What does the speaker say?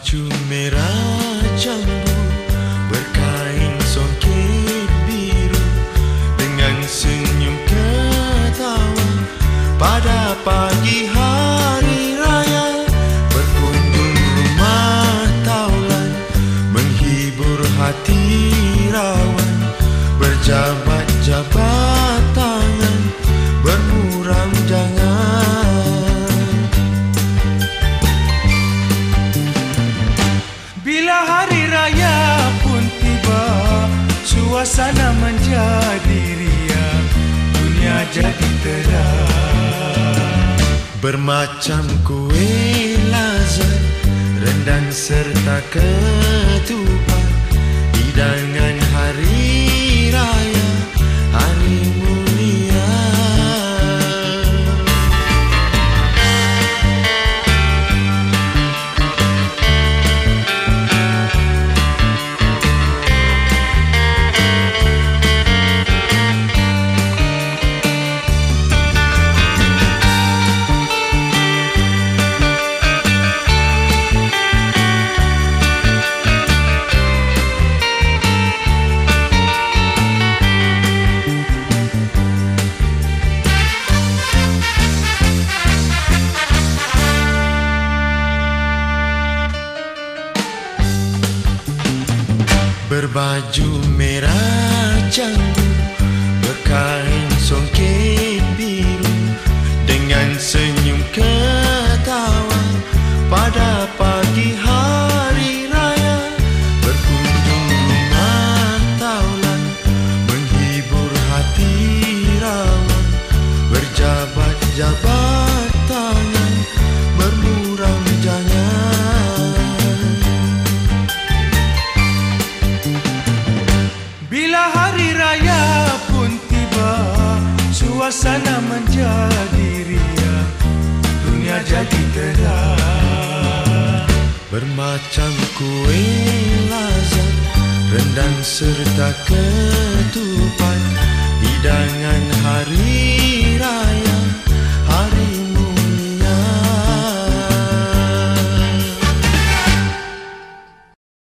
Berbaju merah jambu Berkain songket biru. Dengan senyum ketawa Pada pagi hari raya Berkunjung rumah taulan Menghibur hati rawan Berjabat-jabat raya pun tiba Suasana menjadi riang Dunia jadi terang. Bermacam kuih lazat Rendang serta ketupat Berbaju merah jambu Berkain songket biru. Dengan senyum ketawa Pada pagi hari raya Berkunjung rumah taulan Menghibur hati rawan Berjabat-jabat tangan jadi terang Bermacam kuih lazat Rendang serta ketupat Hidangan hari